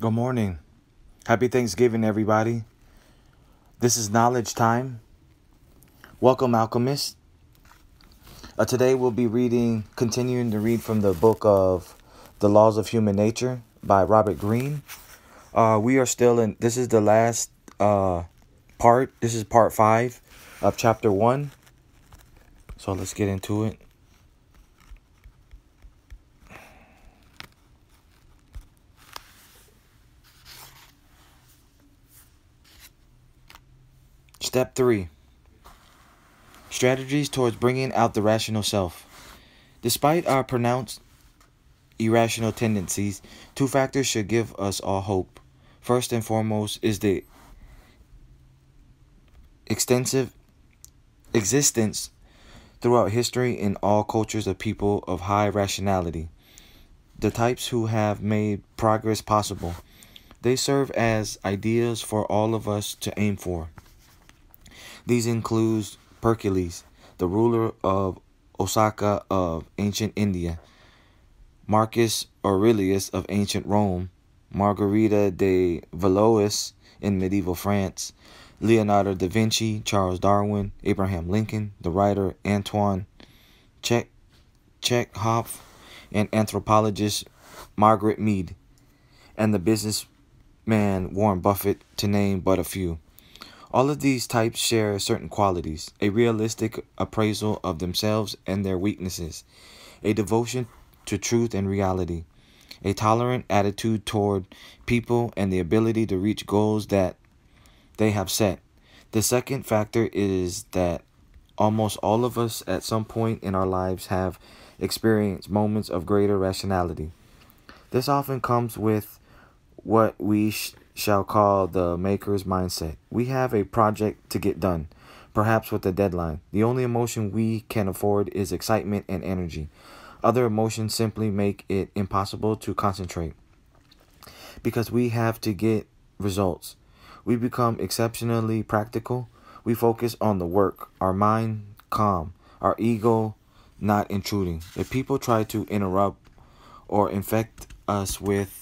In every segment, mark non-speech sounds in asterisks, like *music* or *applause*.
Good morning. Happy Thanksgiving, everybody. This is Knowledge Time. Welcome, Alchemist. Uh, today we'll be reading, continuing to read from the book of The Laws of Human Nature by Robert Greene. Uh, we are still in, this is the last uh, part. This is part five of chapter one. So let's get into it. Step 3 Strategies towards bringing out the rational self. Despite our pronounced irrational tendencies, two factors should give us all hope. First and foremost is the extensive existence throughout history in all cultures of people of high rationality, the types who have made progress possible. They serve as ideas for all of us to aim for. These include Pericles, the ruler of Ashoka of ancient India, Marcus Aurelius of ancient Rome, Margarita de Valois in medieval France, Leonardo da Vinci, Charles Darwin, Abraham Lincoln, the writer Antoine Chekhov, and anthropologist Margaret Mead, and the businessman Warren Buffett, to name but a few. All of these types share certain qualities a realistic appraisal of themselves and their weaknesses, a devotion to truth and reality, a tolerant attitude toward people, and the ability to reach goals that they have set. The second factor is that almost all of us at some point in our lives have experienced moments of greater rationality. This often comes with what we shall call the maker's mindset. We have a project to get done, perhaps with a deadline. The only emotion we can afford is excitement and energy. Other emotions simply make it impossible to concentrate because we have to get results. We become exceptionally practical. We focus on the work, our mind calm, our ego not intruding. If people try to interrupt or infect us with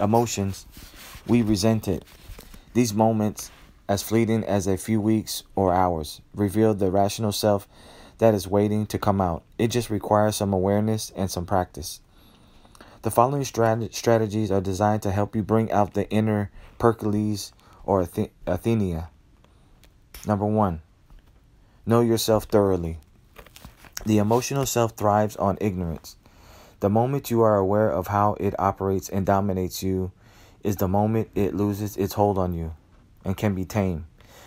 emotions, we resent it. These moments, as fleeting as a few weeks or hours, reveal the rational self that is waiting to come out. It just requires some awareness and some practice. The following strat- strategies are designed to help you bring out the inner Pericles or Athenia. Number one, know yourself thoroughly. The emotional self thrives on ignorance. The moment you are aware of how it operates and dominates you is the moment it loses its hold on you and can be tamed.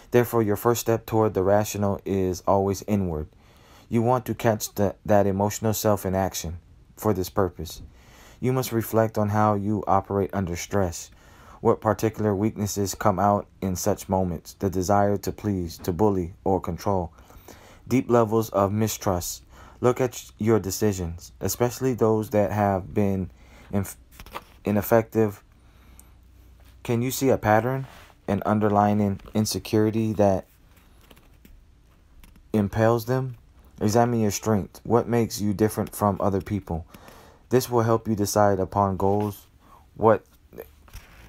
Therefore, your first step toward the rational is always inward. You want to catch the, that emotional self in action for this purpose. You must reflect on how you operate under stress. What particular weaknesses come out in such moments? The desire to please, to bully, or control. Deep levels of mistrust, Look at your decisions, especially those that have been inf- ineffective. Can you see a pattern, an underlying insecurity that impels them? Examine your strength. What makes you different from other people? This will help you decide upon goals, what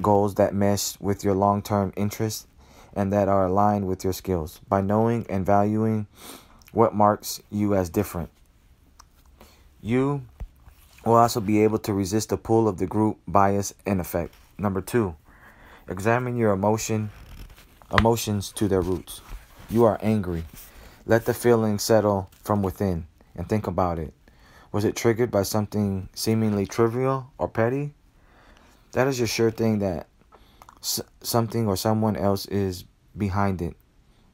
goals that mesh with your long term interests and that are aligned with your skills. By knowing and valuing what marks you as different, you will also be able to resist the pull of the group bias and effect. Number two, examine your emotion emotions to their roots. You are angry. Let the feeling settle from within and think about it. Was it triggered by something seemingly trivial or petty? That is a sure thing that something or someone else is behind it.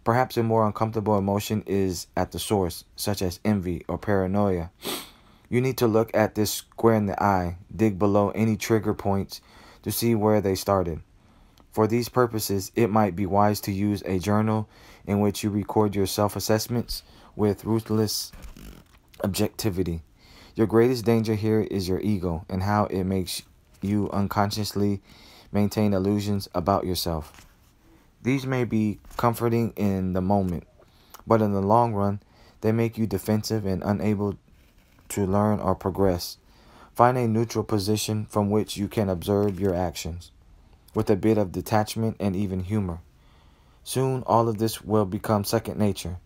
Perhaps a more uncomfortable emotion is at the source, such as envy or paranoia. You need to look at this square in the eye, dig below any trigger points to see where they started. For these purposes, it might be wise to use a journal in which you record your self assessments with ruthless objectivity. Your greatest danger here is your ego and how it makes you unconsciously maintain illusions about yourself. These may be comforting in the moment, but in the long run, they make you defensive and unable to learn or progress. Find a neutral position from which you can observe your actions with a bit of detachment and even humor. Soon, all of this will become second nature,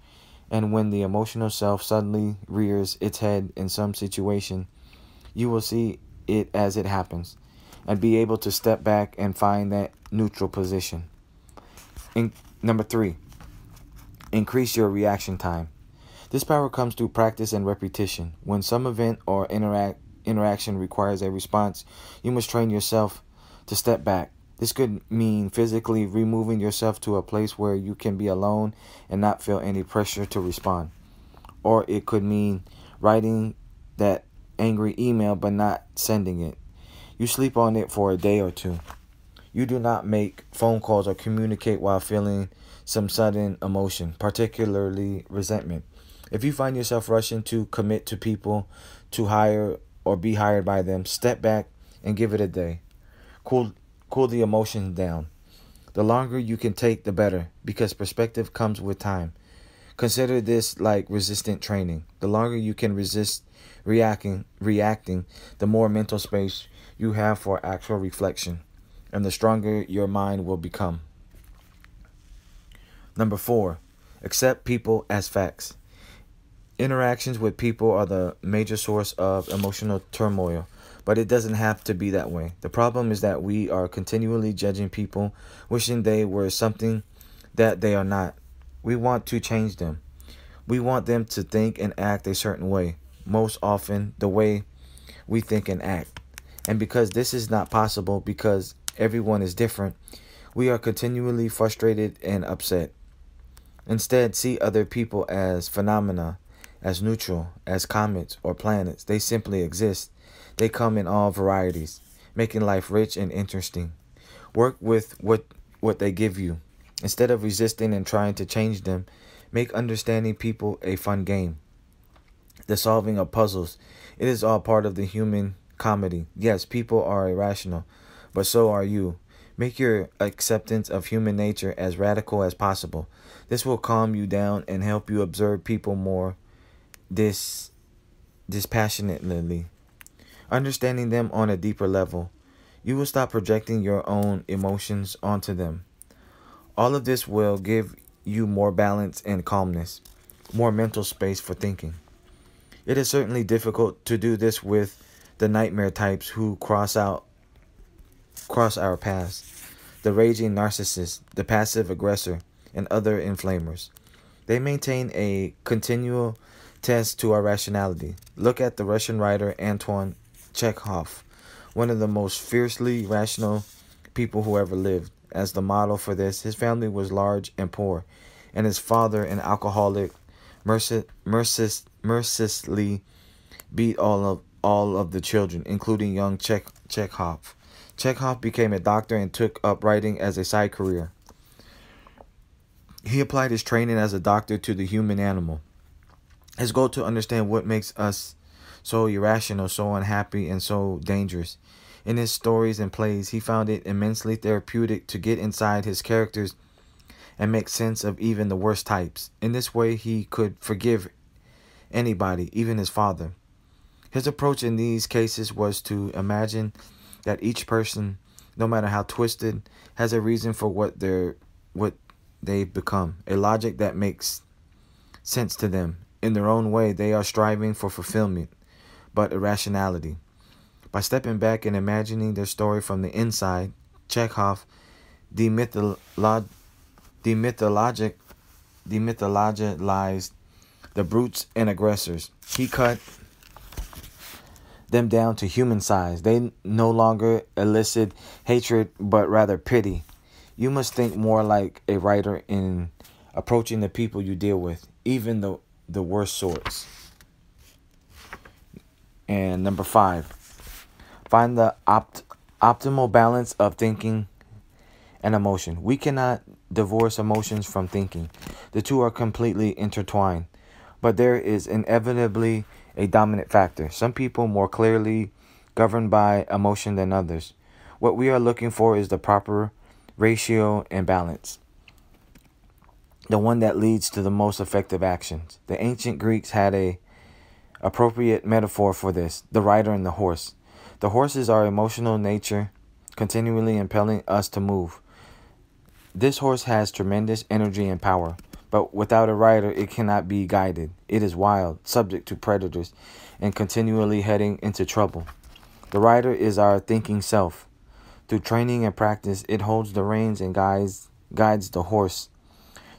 and when the emotional self suddenly rears its head in some situation, you will see it as it happens and be able to step back and find that neutral position. In, number three, increase your reaction time. This power comes through practice and repetition. When some event or interact, interaction requires a response, you must train yourself to step back. This could mean physically removing yourself to a place where you can be alone and not feel any pressure to respond. Or it could mean writing that angry email but not sending it. You sleep on it for a day or two. You do not make phone calls or communicate while feeling some sudden emotion, particularly resentment. If you find yourself rushing to commit to people, to hire or be hired by them, step back and give it a day. Cool cool the emotions down. The longer you can take the better because perspective comes with time. Consider this like resistant training. The longer you can resist reacting, reacting, the more mental space you have for actual reflection, and the stronger your mind will become. Number four, accept people as facts. Interactions with people are the major source of emotional turmoil, but it doesn't have to be that way. The problem is that we are continually judging people, wishing they were something that they are not. We want to change them. We want them to think and act a certain way, most often the way we think and act. And because this is not possible, because everyone is different, we are continually frustrated and upset. Instead, see other people as phenomena, as neutral, as comets or planets. They simply exist. They come in all varieties, making life rich and interesting. Work with what, what they give you. Instead of resisting and trying to change them, make understanding people a fun game. The solving of puzzles. It is all part of the human comedy. Yes, people are irrational, but so are you. Make your acceptance of human nature as radical as possible. This will calm you down and help you observe people more dis dispassionately, understanding them on a deeper level. You will stop projecting your own emotions onto them. All of this will give you more balance and calmness, more mental space for thinking. It is certainly difficult to do this with the nightmare types who cross out cross our paths, the raging narcissist, the passive aggressor, and other inflamers. They maintain a continual test to our rationality. Look at the Russian writer Anton Chekhov, one of the most fiercely rational people who ever lived. As the model for this, his family was large and poor, and his father, an alcoholic, mercil mercilessly beat all of all of the children, including young Chek Chekhov. Chekhov became a doctor and took up writing as a side career. He applied his training as a doctor to the human animal. His goal to understand what makes us so irrational, so unhappy, and so dangerous. In his stories and plays, he found it immensely therapeutic to get inside his characters and make sense of even the worst types. In this way, he could forgive anybody, even his father. His approach in these cases was to imagine that each person, no matter how twisted, has a reason for what they're what they've become, a logic that makes sense to them. In their own way, they are striving for fulfillment, but irrationality. By stepping back and imagining their story from the inside, Chekhov demythologic demythologized the brutes and aggressors. He cut them down to human size. They no longer elicit hatred, but rather pity. You must think more like a writer in approaching the people you deal with, even the, the worst sorts. And number five, find the opt- optimal balance of thinking and emotion. We cannot divorce emotions from thinking, the two are completely intertwined. But there is inevitably a dominant factor. Some people more clearly governed by emotion than others. What we are looking for is the proper ratio and balance, the one that leads to the most effective actions. The ancient Greeks had a appropriate metaphor for this, the rider and the horse. The horse is our emotional nature, continually impelling us to move. This horse has tremendous energy and power, but without a rider, it cannot be guided. It is wild, subject to predators, and continually heading into trouble. The rider is our thinking self. Through training and practice, it holds the reins and guides, guides the horse,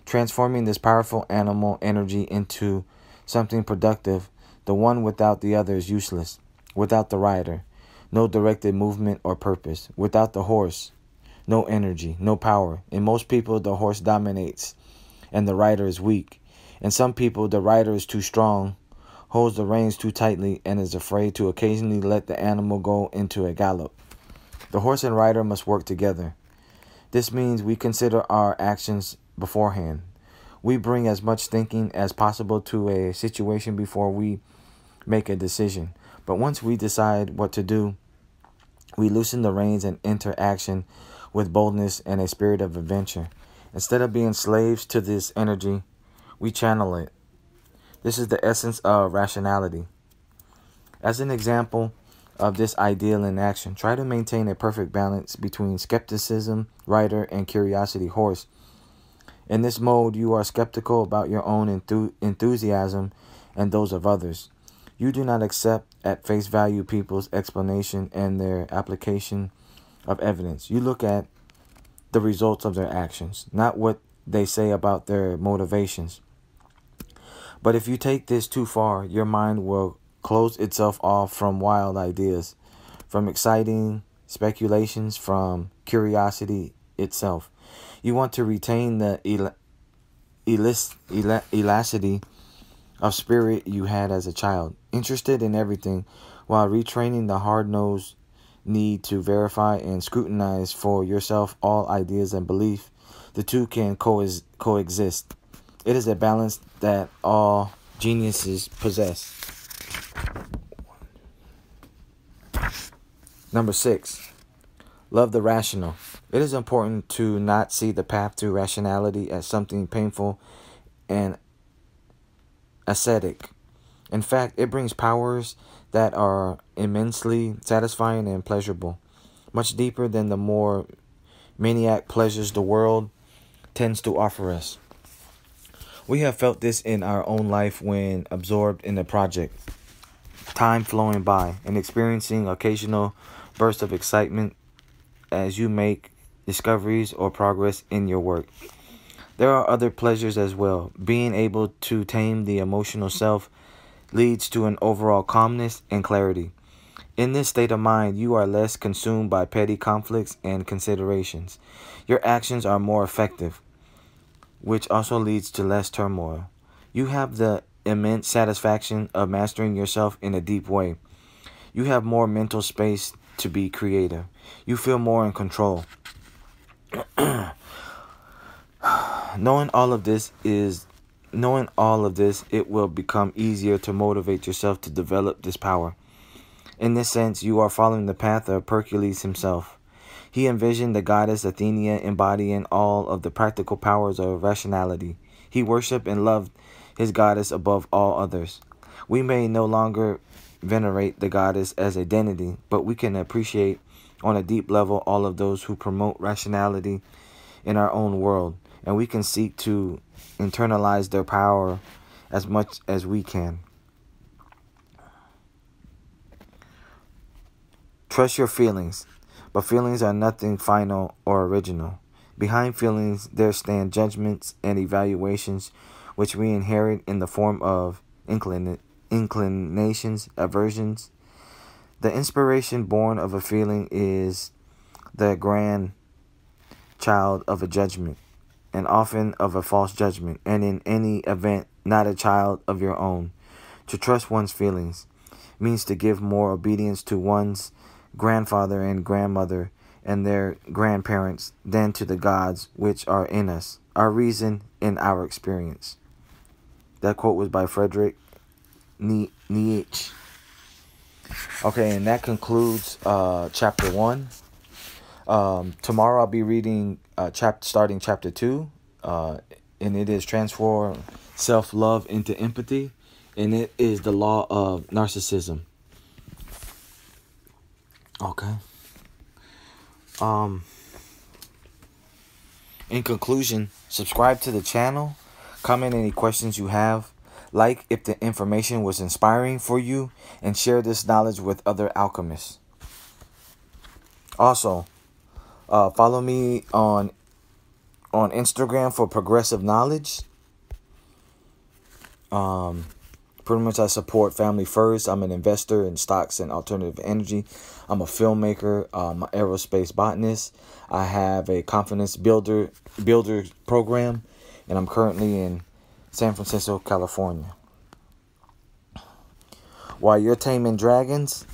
transforming this powerful animal energy into something productive. The one without the other is useless. Without the rider, no directed movement or purpose. Without the horse, no energy, no power. In most people, the horse dominates and the rider is weak. In some people, the rider is too strong, holds the reins too tightly, and is afraid to occasionally let the animal go into a gallop. The horse and rider must work together. This means we consider our actions beforehand. We bring as much thinking as possible to a situation before we make a decision. But once we decide what to do, we loosen the reins and enter action with boldness and a spirit of adventure. Instead of being slaves to this energy, we channel it. This is the essence of rationality. As an example of this ideal in action, try to maintain a perfect balance between skepticism, rider, and curiosity, horse. In this mode, you are skeptical about your own enthu enthusiasm and those of others. You do not accept at face value people's explanation and their application of evidence. You look at the results of their actions, not what they say about their motivations. But if you take this too far, your mind will close itself off from wild ideas, from exciting speculations, from curiosity itself. You want to retain the el- elis- el- elasticity of spirit you had as a child, interested in everything, while retraining the hard nosed need to verify and scrutinize for yourself all ideas and belief. The two can co- coexist. It is a balance that all geniuses possess. Number six, love the rational. It is important to not see the path to rationality as something painful and ascetic. In fact, it brings powers that are immensely satisfying and pleasurable, much deeper than the more maniac pleasures the world tends to offer us. We have felt this in our own life when absorbed in a project, time flowing by, and experiencing occasional bursts of excitement as you make discoveries or progress in your work. There are other pleasures as well. Being able to tame the emotional self leads to an overall calmness and clarity. In this state of mind, you are less consumed by petty conflicts and considerations. Your actions are more effective, which also leads to less turmoil. You have the immense satisfaction of mastering yourself in a deep way. You have more mental space to be creative. You feel more in control. *clears throat* Knowing all of this is knowing all of this, it will become easier to motivate yourself to develop this power. In this sense, you are following the path of Hercules himself. He envisioned the goddess Athena embodying all of the practical powers of rationality. He worshiped and loved his goddess above all others. We may no longer venerate the goddess as a deity, but we can appreciate on a deep level all of those who promote rationality in our own world and we can seek to internalize their power as much as we can. Trust your feelings, but feelings are nothing final or original. Behind feelings, there stand judgments and evaluations which we inherit in the form of inclin- inclinations, aversions. The inspiration born of a feeling is the grand child of a judgment and often of a false judgment, and in any event, not a child of your own. To trust one's feelings means to give more obedience to one's grandfather and grandmother and their grandparents than to the gods which are in us, our reason and our experience. That quote was by Frederick Nietzsche. Okay, and that concludes uh, chapter one. Um, tomorrow I'll be reading uh, chapter starting chapter two, uh, and it is transform self love into empathy, and it is the law of narcissism. Okay. Um. In conclusion, subscribe to the channel, comment any questions you have, like if the information was inspiring for you, and share this knowledge with other alchemists. Also, uh, follow me on on Instagram for progressive knowledge. Um, pretty much I support family first. I'm an investor in stocks and alternative energy. I'm a filmmaker, um, aerospace botanist. I have a confidence builder builder program, and I'm currently in San Francisco, California. While you're taming dragons,